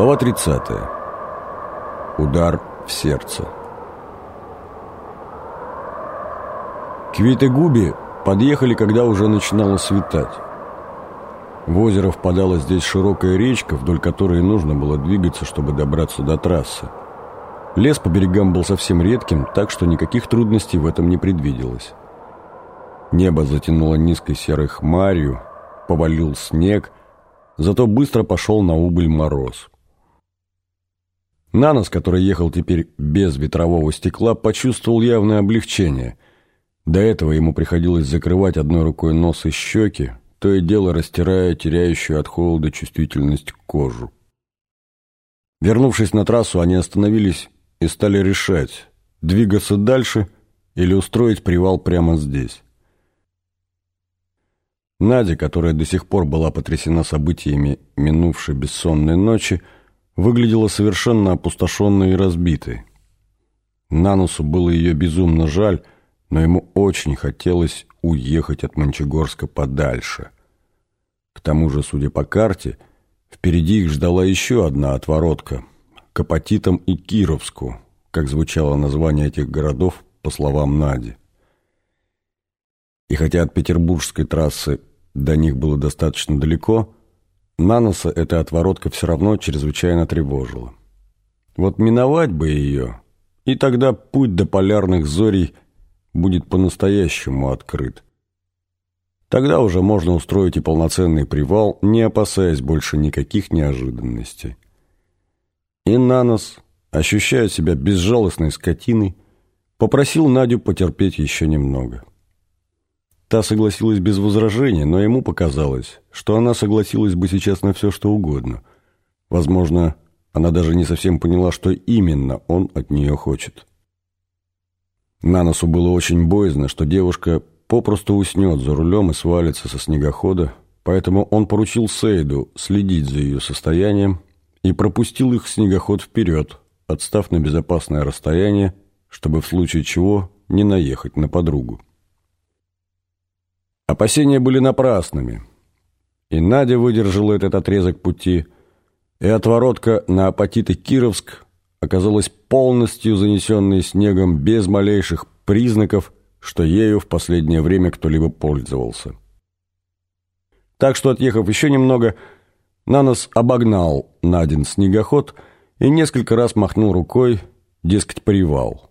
Глава 30. Удар в сердце. К Витегубе подъехали, когда уже начинало светать. В озеро впадала здесь широкая речка, вдоль которой нужно было двигаться, чтобы добраться до трассы. Лес по берегам был совсем редким, так что никаких трудностей в этом не предвиделось. Небо затянуло низкой серой хмарью, повалил снег, зато быстро пошел на убыль мороз. Нанос, который ехал теперь без ветрового стекла, почувствовал явное облегчение. До этого ему приходилось закрывать одной рукой нос и щеки, то и дело растирая теряющую от холода чувствительность кожу. Вернувшись на трассу, они остановились и стали решать, двигаться дальше или устроить привал прямо здесь. Надя, которая до сих пор была потрясена событиями минувшей бессонной ночи, выглядела совершенно опустошенной и разбитой. Нанусу было ее безумно жаль, но ему очень хотелось уехать от Мончегорска подальше. К тому же, судя по карте, впереди их ждала еще одна отворотка – к и Кировску, как звучало название этих городов, по словам Нади. И хотя от петербургской трассы до них было достаточно далеко, Наноса эта отворотка все равно чрезвычайно тревожила. Вот миновать бы ее, и тогда путь до полярных зорей будет по-настоящему открыт. Тогда уже можно устроить и полноценный привал, не опасаясь больше никаких неожиданностей. И Нанос, ощущая себя безжалостной скотиной, попросил Надю потерпеть еще немного. Та согласилась без возражения, но ему показалось, что она согласилась бы сейчас на все, что угодно. Возможно, она даже не совсем поняла, что именно он от нее хочет. Наносу было очень боязно, что девушка попросту уснет за рулем и свалится со снегохода, поэтому он поручил Сейду следить за ее состоянием и пропустил их снегоход вперед, отстав на безопасное расстояние, чтобы в случае чего не наехать на подругу. Опасения были напрасными. И Надя выдержала этот отрезок пути, и отворотка на апатиты Кировск оказалась полностью занесенной снегом без малейших признаков, что ею в последнее время кто-либо пользовался. Так что, отъехав еще немного, Нанос обогнал Надин снегоход и несколько раз махнул рукой, дескать, привал.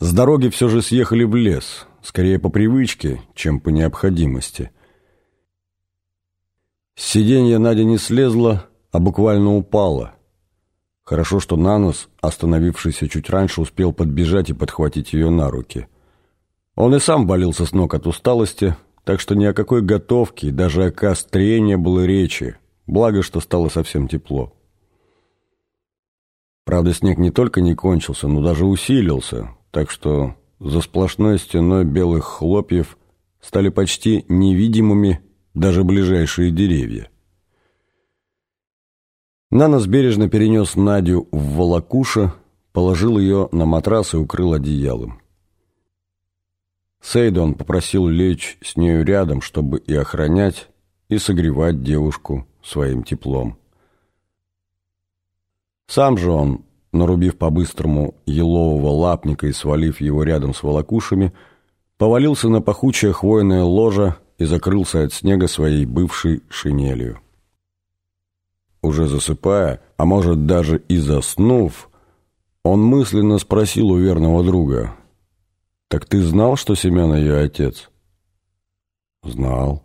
С дороги все же съехали в лес – скорее по привычке, чем по необходимости. С сиденья Надя не слезла, а буквально упала. Хорошо, что Нанос, остановившийся чуть раньше, успел подбежать и подхватить ее на руки. Он и сам валился с ног от усталости, так что ни о какой готовке и даже о костре было речи, благо, что стало совсем тепло. Правда, снег не только не кончился, но даже усилился, так что за сплошной стеной белых хлопьев стали почти невидимыми даже ближайшие деревья. Нанос бережно перенес Надю в волокуша, положил ее на матрас и укрыл одеялом. Сейдон попросил лечь с нею рядом, чтобы и охранять, и согревать девушку своим теплом. Сам же он нарубив по-быстрому елового лапника и свалив его рядом с волокушами, повалился на пахучее хвойное ложе и закрылся от снега своей бывшей шинелью. Уже засыпая, а может даже и заснув, он мысленно спросил у верного друга, «Так ты знал, что Семен ее отец?» «Знал».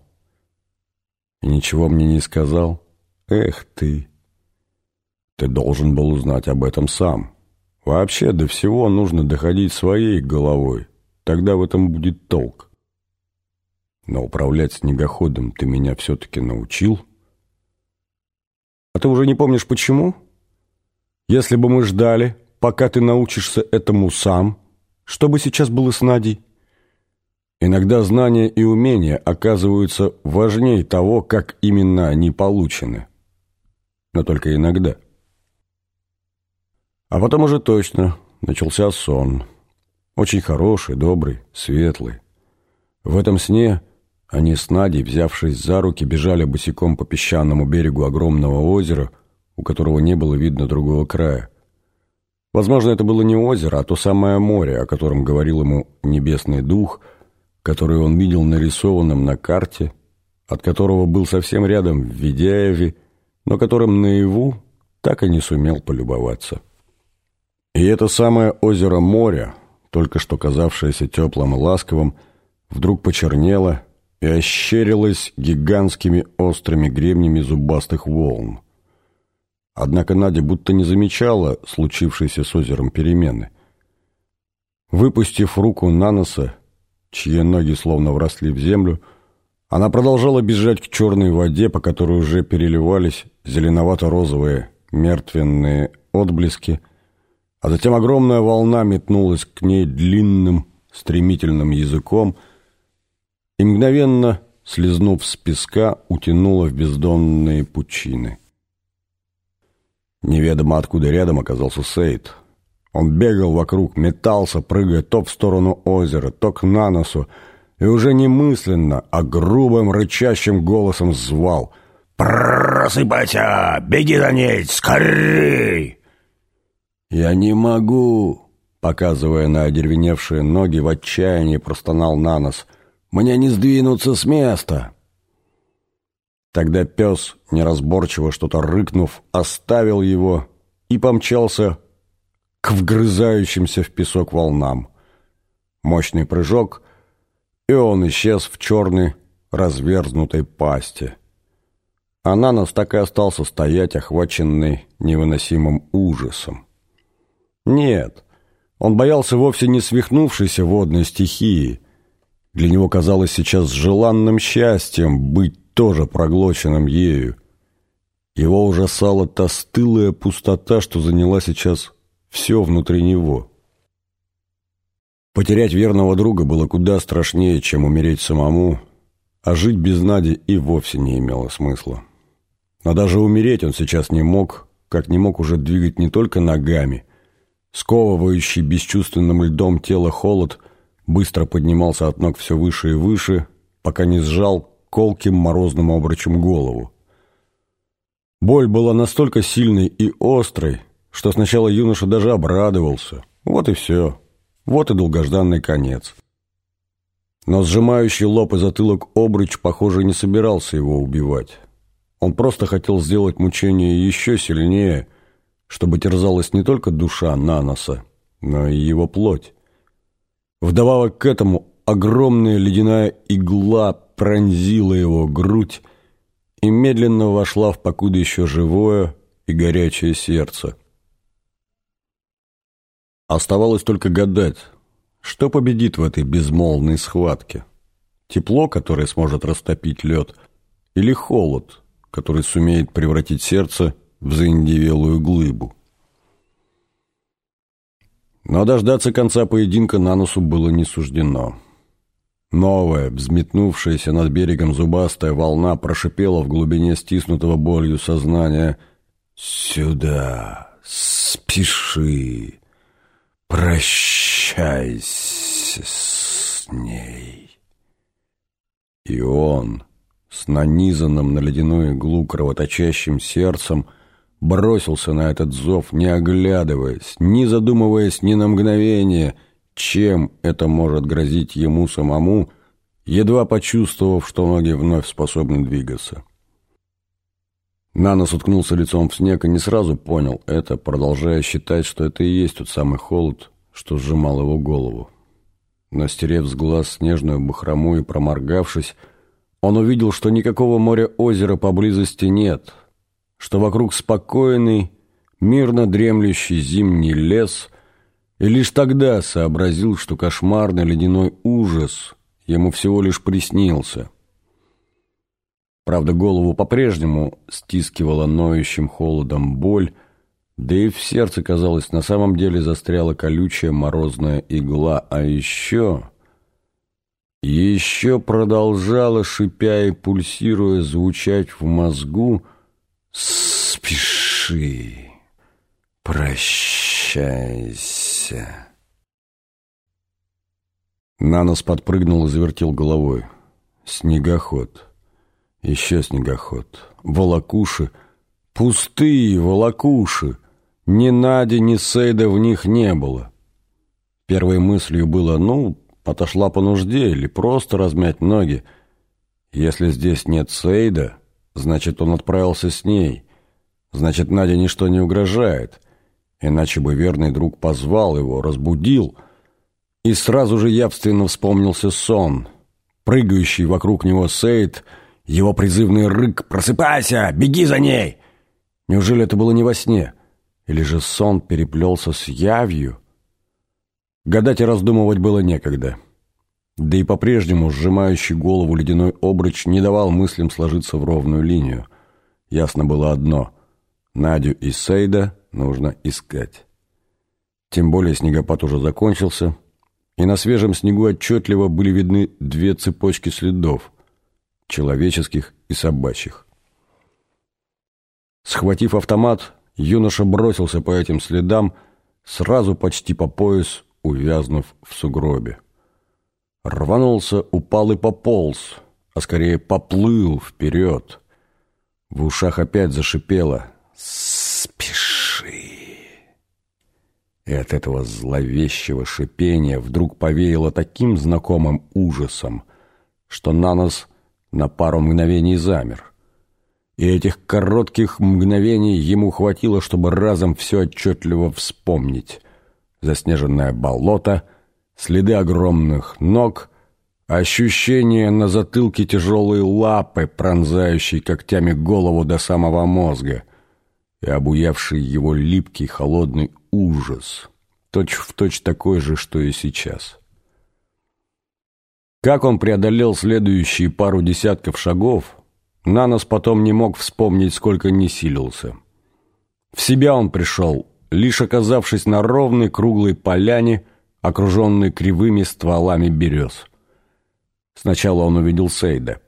«И ничего мне не сказал?» «Эх ты!» Ты должен был узнать об этом сам. Вообще, до всего нужно доходить своей головой. Тогда в этом будет толк. Но управлять снегоходом ты меня все-таки научил. А ты уже не помнишь, почему? Если бы мы ждали, пока ты научишься этому сам, что бы сейчас было с Надей? Иногда знания и умения оказываются важнее того, как именно они получены. Но только иногда. А потом уже точно начался сон. Очень хороший, добрый, светлый. В этом сне они с Надей, взявшись за руки, бежали босиком по песчаному берегу огромного озера, у которого не было видно другого края. Возможно, это было не озеро, а то самое море, о котором говорил ему небесный дух, который он видел нарисованным на карте, от которого был совсем рядом в Ведяеве, но которым наяву так и не сумел полюбоваться. И это самое озеро моря, только что казавшееся теплым и ласковым, вдруг почернело и ощерилось гигантскими острыми гребнями зубастых волн. Однако Надя будто не замечала случившейся с озером перемены. Выпустив руку на носа, чьи ноги словно вросли в землю, она продолжала бежать к черной воде, по которой уже переливались зеленовато-розовые мертвенные отблески, а затем огромная волна метнулась к ней длинным, стремительным языком и мгновенно, слезнув с песка, утянула в бездонные пучины. Неведомо откуда рядом оказался Сейд. Он бегал вокруг, метался, прыгая то в сторону озера, то к наносу, и уже не мысленно, а грубым рычащим голосом звал «Просыпайся! Беги за ней! Скорей!» «Я не могу!» Показывая на одервеневшие ноги, в отчаянии простонал Нанос. «Мне не сдвинуться с места!» Тогда пес, неразборчиво что-то рыкнув, оставил его и помчался к вгрызающимся в песок волнам. Мощный прыжок, и он исчез в черной разверзнутой пасти. Ананас так и остался стоять, охваченный невыносимым ужасом. Нет, он боялся вовсе не свихнувшейся водной стихии. Для него казалось сейчас желанным счастьем быть тоже проглоченным ею. Его ужасала та стылая пустота, что заняла сейчас все внутри него. Потерять верного друга было куда страшнее, чем умереть самому, а жить без Нади и вовсе не имело смысла. Но даже умереть он сейчас не мог, как не мог уже двигать не только ногами. Сковывающий бесчувственным льдом тело холод быстро поднимался от ног все выше и выше, пока не сжал колким морозным обручем голову. Боль была настолько сильной и острой, что сначала юноша даже обрадовался. Вот и все. Вот и долгожданный конец. Но сжимающий лоб и затылок обруч, похоже, не собирался его убивать. Он просто хотел сделать мучение еще сильнее, чтобы терзалась не только душа Наноса, но и его плоть. Вдобавок к этому огромная ледяная игла пронзила его грудь и медленно вошла в покуда еще живое и горячее сердце. Оставалось только гадать, что победит в этой безмолвной схватке. Тепло, которое сможет растопить лед, или холод, который сумеет превратить сердце в заиндевелую глыбу. Но дождаться конца поединка на носу было не суждено. Новая, взметнувшаяся над берегом зубастая волна прошипела в глубине стиснутого болью сознания «Сюда! Спеши! Прощайся с ней!» И он, с нанизанным на ледяную иглу кровоточащим сердцем, бросился на этот зов, не оглядываясь, не задумываясь ни на мгновение — чем это может грозить ему самому, едва почувствовав, что ноги вновь способны двигаться. Нанос уткнулся лицом в снег и не сразу понял это, продолжая считать, что это и есть тот самый холод, что сжимал его голову. Но стерев с глаз снежную бахрому и проморгавшись, он увидел, что никакого моря-озера поблизости нет, что вокруг спокойный, мирно дремлющий зимний лес — и лишь тогда сообразил, что кошмарный ледяной ужас ему всего лишь приснился. Правда, голову по-прежнему стискивала ноющим холодом боль, да и в сердце, казалось, на самом деле застряла колючая морозная игла, а еще... Еще продолжала, шипя и пульсируя, звучать в мозгу «Спеши, прощайся». Вася!» Нанос подпрыгнул и завертел головой. Снегоход. Еще снегоход. Волокуши, Пустые, волокуши. Ни Нади, ни Сейда в них не было. Первой мыслью было, ну, отошла по нужде или просто размять ноги. Если здесь нет Сейда, значит, он отправился с ней. Значит, Наде ничто не угрожает. Иначе бы верный друг позвал его, разбудил. И сразу же явственно вспомнился сон. Прыгающий вокруг него Сейд, его призывный рык «Просыпайся! Беги за ней!» Неужели это было не во сне? Или же сон переплелся с явью? Гадать и раздумывать было некогда. Да и по-прежнему сжимающий голову ледяной обруч не давал мыслям сложиться в ровную линию. Ясно было одно — Надю и Сейда нужно искать. Тем более снегопад уже закончился, и на свежем снегу отчетливо были видны две цепочки следов — человеческих и собачьих. Схватив автомат, юноша бросился по этим следам, сразу почти по пояс, увязнув в сугробе. Рванулся, упал и пополз, а скорее поплыл вперед. В ушах опять зашипело «Спеши!» И от этого зловещего шипения вдруг повеяло таким знакомым ужасом, что на нас на пару мгновений замер. И этих коротких мгновений ему хватило, чтобы разом все отчетливо вспомнить. Заснеженное болото — следы огромных ног, ощущение на затылке тяжелой лапы, пронзающей когтями голову до самого мозга, и обуявший его липкий холодный ужас, точь-в-точь точь такой же, что и сейчас. Как он преодолел следующие пару десятков шагов, Нанос потом не мог вспомнить, сколько не силился. В себя он пришел, лишь оказавшись на ровной круглой поляне, окруженный кривыми стволами берез. Сначала он увидел Сейда.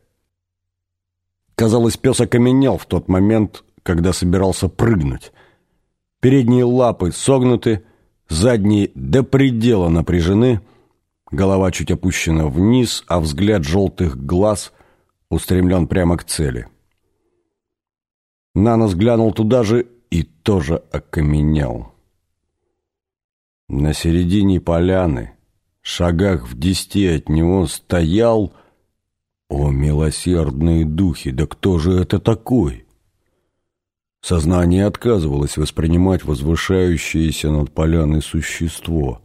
Казалось, пес окаменел в тот момент, когда собирался прыгнуть. Передние лапы согнуты, задние до предела напряжены, голова чуть опущена вниз, а взгляд желтых глаз устремлен прямо к цели. Нанос глянул туда же и тоже окаменел. На середине поляны, шагах в десяти от него, стоял... О, милосердные духи, да кто же это такой? Сознание отказывалось воспринимать возвышающееся над поляной существо.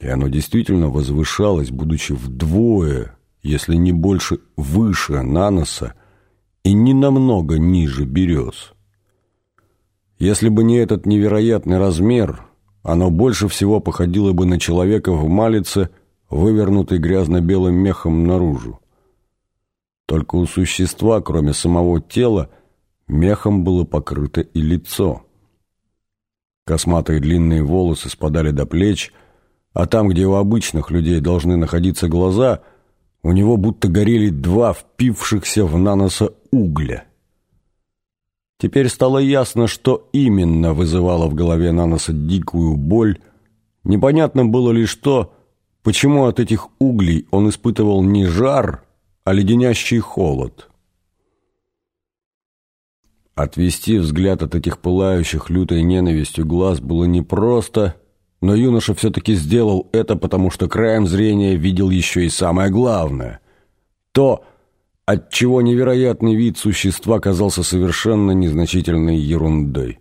И оно действительно возвышалось, будучи вдвое, если не больше, выше наноса и не намного ниже берез. Если бы не этот невероятный размер, оно больше всего походило бы на человека в малице, вывернутый грязно-белым мехом наружу. Только у существа, кроме самого тела, мехом было покрыто и лицо. Косматые длинные волосы спадали до плеч, а там, где у обычных людей должны находиться глаза, у него будто горели два впившихся в наноса угля. Теперь стало ясно, что именно вызывало в голове Наноса дикую боль. Непонятно было лишь то, почему от этих углей он испытывал не жар, а леденящий холод. Отвести взгляд от этих пылающих лютой ненавистью глаз было непросто, но юноша все-таки сделал это, потому что краем зрения видел еще и самое главное. То, отчего невероятный вид существа казался совершенно незначительной ерундой.